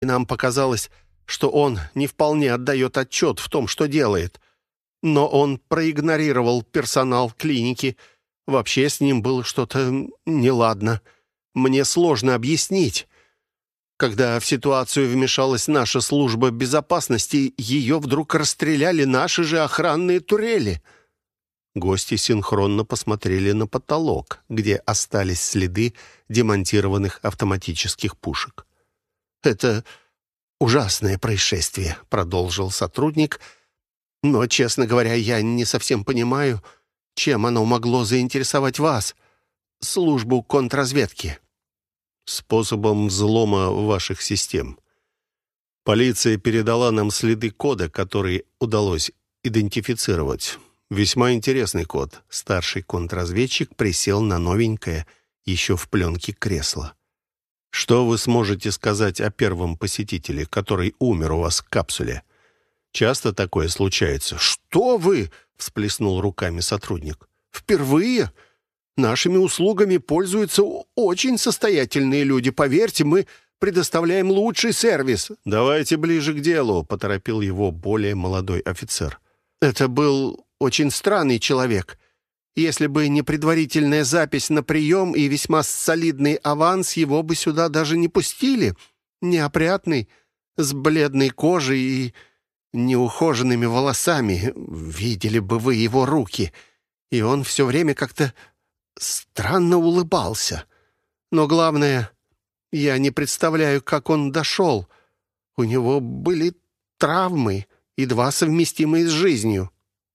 и нам показалось, что он не вполне отдает отчет в том, что делает. Но он проигнорировал персонал клиники. Вообще с ним было что-то неладно. Мне сложно объяснить. Когда в ситуацию вмешалась наша служба безопасности, ее вдруг расстреляли наши же охранные турели. Гости синхронно посмотрели на потолок, где остались следы демонтированных автоматических пушек. «Это ужасное происшествие», — продолжил сотрудник. «Но, честно говоря, я не совсем понимаю, чем оно могло заинтересовать вас, службу контрразведки». «Способом взлома ваших систем. Полиция передала нам следы кода, который удалось идентифицировать. Весьма интересный код». Старший контрразведчик присел на новенькое, еще в пленке кресло. Что вы сможете сказать о первом посетителе, который умер у вас в капсуле? Часто такое случается. Что вы? всплеснул руками сотрудник. Впервые нашими услугами пользуются очень состоятельные люди. Поверьте, мы предоставляем лучший сервис. Давайте ближе к делу, поторопил его более молодой офицер. Это был очень странный человек. Если бы не предварительная запись на прием и весьма солидный аванс, его бы сюда даже не пустили. Неопрятный, с бледной кожей и неухоженными волосами. Видели бы вы его руки. И он все время как-то странно улыбался. Но главное, я не представляю, как он дошел. У него были травмы, едва совместимые с жизнью.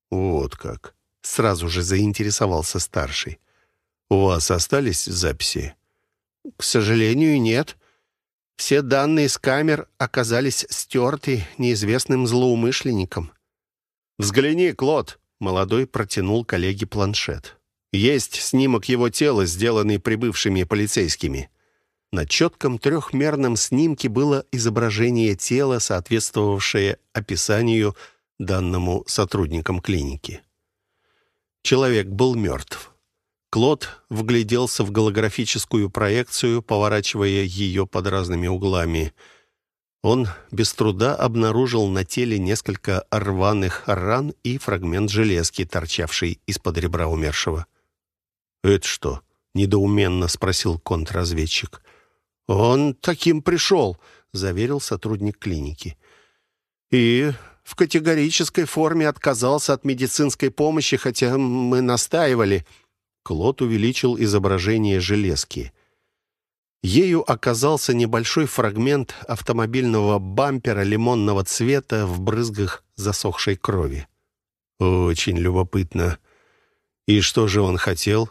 Вот как. Сразу же заинтересовался старший. «У вас остались записи?» «К сожалению, нет. Все данные с камер оказались стерты неизвестным злоумышленником». «Взгляни, Клод!» — молодой протянул коллеге планшет. «Есть снимок его тела, сделанный прибывшими полицейскими». На четком трехмерном снимке было изображение тела, соответствовавшее описанию данному сотрудникам клиники. Человек был мертв. Клод вгляделся в голографическую проекцию, поворачивая ее под разными углами. Он без труда обнаружил на теле несколько рваных ран и фрагмент железки, торчавший из-под ребра умершего. «Это что?» — недоуменно спросил контрразведчик. «Он таким пришел», — заверил сотрудник клиники. «И в категорической форме отказался от медицинской помощи, хотя мы настаивали». Клод увеличил изображение железки. Ею оказался небольшой фрагмент автомобильного бампера лимонного цвета в брызгах засохшей крови. «Очень любопытно. И что же он хотел?»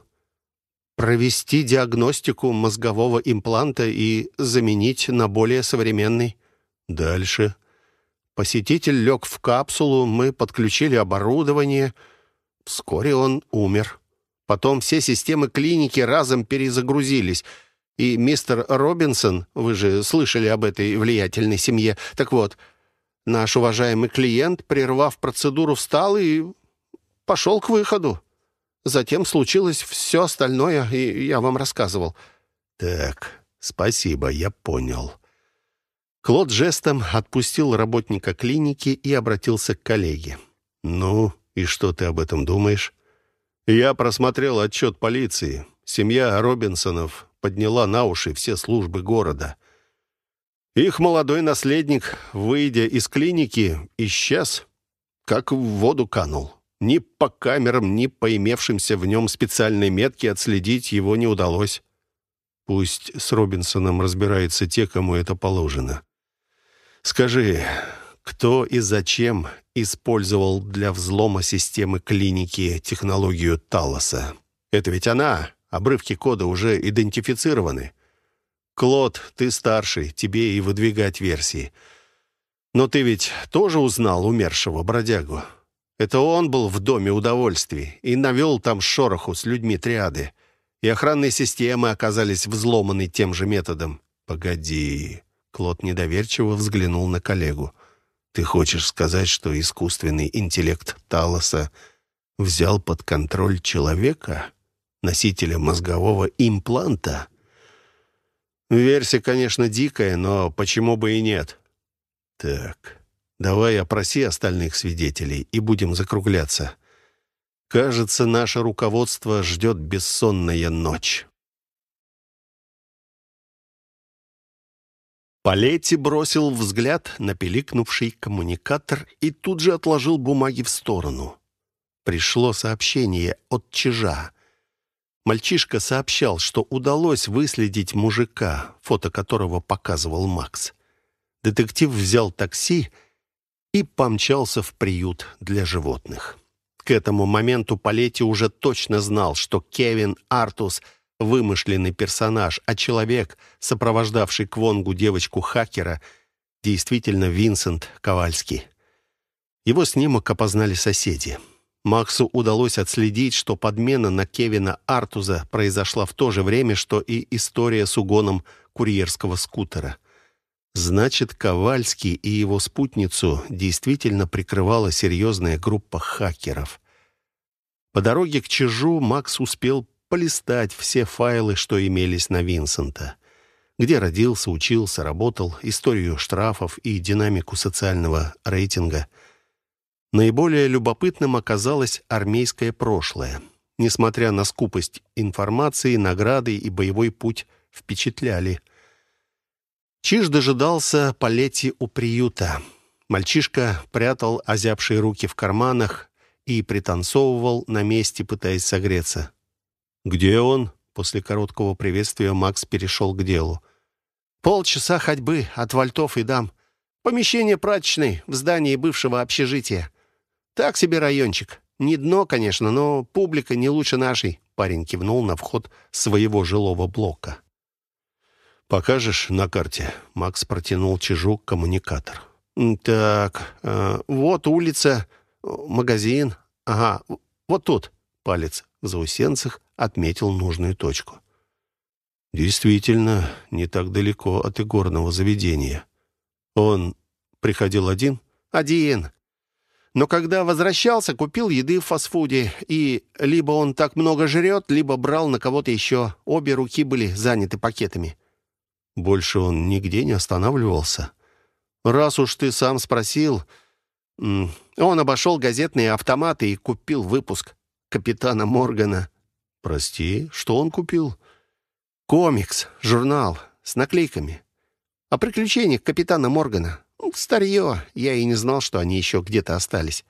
«Провести диагностику мозгового импланта и заменить на более современный». «Дальше?» Посетитель лег в капсулу, мы подключили оборудование. Вскоре он умер. Потом все системы клиники разом перезагрузились. И мистер Робинсон, вы же слышали об этой влиятельной семье, так вот, наш уважаемый клиент, прервав процедуру, встал и пошел к выходу. Затем случилось все остальное, и я вам рассказывал. «Так, спасибо, я понял». Клод жестом отпустил работника клиники и обратился к коллеге. «Ну, и что ты об этом думаешь?» «Я просмотрел отчет полиции. Семья Робинсонов подняла на уши все службы города. Их молодой наследник, выйдя из клиники, исчез, как в воду канул. Ни по камерам, ни по имевшимся в нем специальной метке отследить его не удалось. Пусть с Робинсоном разбираются те, кому это положено. Скажи, кто и зачем использовал для взлома системы клиники технологию Талоса? Это ведь она. Обрывки кода уже идентифицированы. Клод, ты старший, тебе и выдвигать версии. Но ты ведь тоже узнал умершего бродягу. Это он был в доме удовольствий и навел там шороху с людьми триады. И охранные системы оказались взломаны тем же методом. Погоди. Клод недоверчиво взглянул на коллегу. «Ты хочешь сказать, что искусственный интеллект Талоса взял под контроль человека, носителя мозгового импланта?» Версия, конечно, дикая, но почему бы и нет? Так, давай опроси остальных свидетелей и будем закругляться. Кажется, наше руководство ждет бессонная ночь. Палетти бросил взгляд на пиликнувший коммуникатор и тут же отложил бумаги в сторону. Пришло сообщение от Чижа. Мальчишка сообщал, что удалось выследить мужика, фото которого показывал Макс. Детектив взял такси и помчался в приют для животных. К этому моменту Палетти уже точно знал, что Кевин Артус — вымышленный персонаж, а человек, сопровождавший Квонгу девочку-хакера, действительно Винсент Ковальский. Его снимок опознали соседи. Максу удалось отследить, что подмена на Кевина Артуза произошла в то же время, что и история с угоном курьерского скутера. Значит, Ковальский и его спутницу действительно прикрывала серьезная группа хакеров. По дороге к Чижу Макс успел полистать все файлы, что имелись на Винсента. Где родился, учился, работал, историю штрафов и динамику социального рейтинга. Наиболее любопытным оказалось армейское прошлое. Несмотря на скупость информации, награды и боевой путь впечатляли. Чиж дожидался Палетти у приюта. Мальчишка прятал озябшие руки в карманах и пританцовывал на месте, пытаясь согреться. «Где он?» После короткого приветствия Макс перешел к делу. «Полчаса ходьбы от вальтов и дам. Помещение прачечной в здании бывшего общежития. Так себе райончик. Не дно, конечно, но публика не лучше нашей». Парень кивнул на вход своего жилого блока. «Покажешь на карте?» Макс протянул чижу коммуникатор. «Так, э, вот улица, магазин. Ага, вот тут». Палец в заусенцах отметил нужную точку. Действительно, не так далеко от игорного заведения. Он приходил один? Один. Но когда возвращался, купил еды в фастфуде, и либо он так много жрет, либо брал на кого-то еще. Обе руки были заняты пакетами. Больше он нигде не останавливался. Раз уж ты сам спросил... Он обошел газетные автоматы и купил выпуск капитана Моргана. «Прости, что он купил?» «Комикс, журнал с наклейками. О приключениях капитана Моргана. Ну, старье, я и не знал, что они еще где-то остались».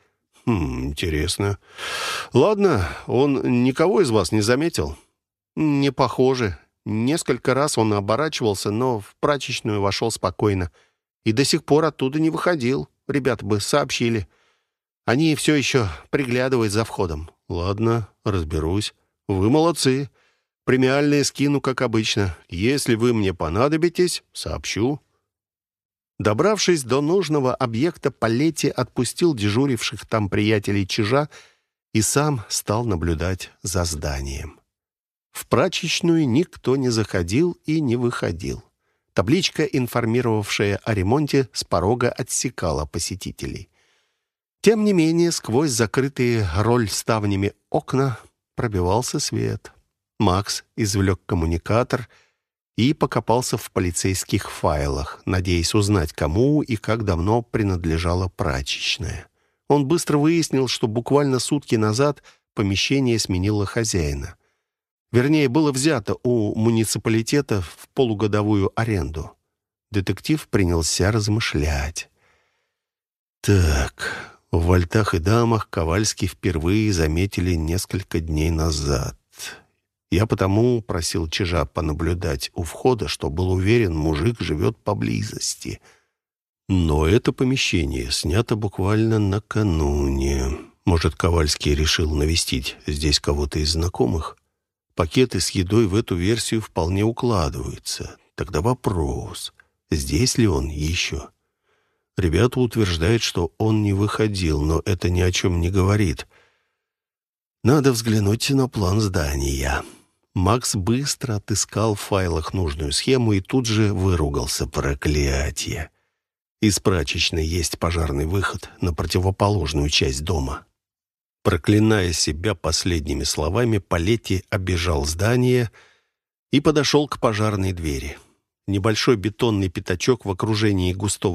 «Хм, интересно. Ладно, он никого из вас не заметил?» «Не похоже. Несколько раз он оборачивался, но в прачечную вошел спокойно. И до сих пор оттуда не выходил. Ребята бы сообщили. Они все еще приглядывают за входом». «Ладно, разберусь». «Вы молодцы. Премиальные скину, как обычно. Если вы мне понадобитесь, сообщу». Добравшись до нужного объекта, Палетти отпустил дежуривших там приятелей Чижа и сам стал наблюдать за зданием. В прачечную никто не заходил и не выходил. Табличка, информировавшая о ремонте, с порога отсекала посетителей. Тем не менее, сквозь закрытые роль ставнями окна пробивался свет. Макс извлек коммуникатор и покопался в полицейских файлах, надеясь узнать, кому и как давно принадлежала прачечная. Он быстро выяснил, что буквально сутки назад помещение сменило хозяина. Вернее, было взято у муниципалитета в полугодовую аренду. Детектив принялся размышлять. «Так, в вальтах и дамах Ковальский впервые заметили несколько дней назад. Я потому просил Чижа понаблюдать у входа, что был уверен, мужик живет поблизости. Но это помещение снято буквально накануне. Может, Ковальский решил навестить здесь кого-то из знакомых? Пакеты с едой в эту версию вполне укладываются. Тогда вопрос, здесь ли он еще? Ребята утверждают, что он не выходил, но это ни о чем не говорит. Надо взглянуть на план здания. Макс быстро отыскал в файлах нужную схему и тут же выругался. Проклятие! Из прачечной есть пожарный выход на противоположную часть дома. Проклиная себя последними словами, Палетти обежал здание и подошел к пожарной двери. Небольшой бетонный пятачок в окружении густого